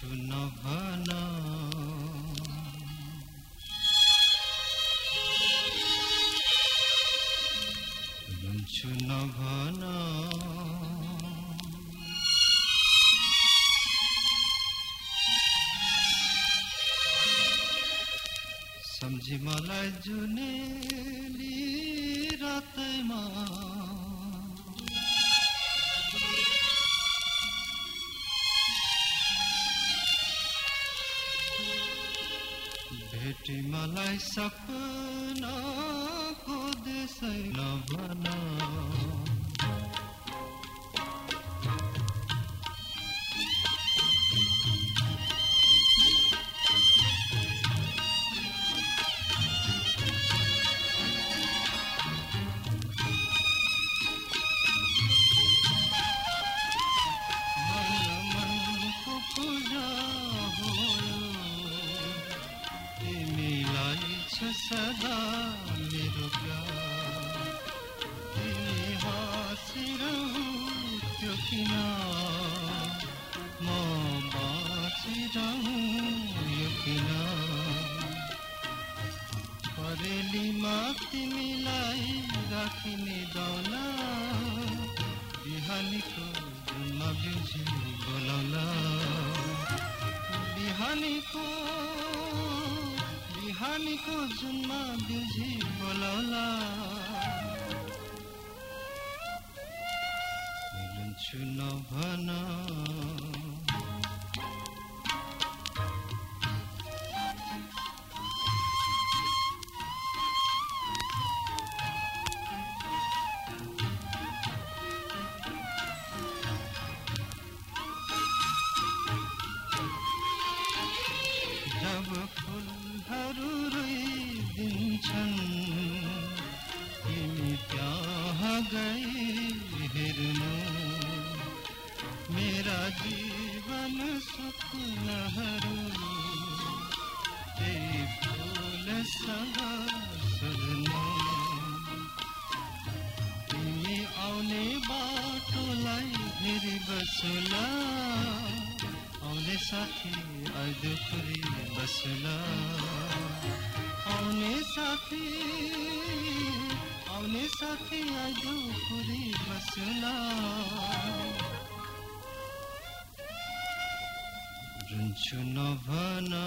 শুনো ভালো শুনো ভালো সমঝি মালা জুনে রাতে মা भेटी मलाई सपनाको देशै नभन सदा मेरो प्यार तिमी हाँसिरहु त्यो किन म बाँचिरहँ यो किन परेलीमा तिमीलाई राखिने दौला बिहानीको जुनमा बिहानीको जुनमा बिउजी बोलाउला मिलन्छु नभन जब गई हेर्नु मेरा जीवन सपनाहरू त्यही फुलसँग सोध्नु तिमी आउने बाटोलाई फेरि बसुला आउने साथी आइदुखुरी बसुला। आउने साथी সাথিয়া দুপুরে বসলাম রুঞ্চু নভনা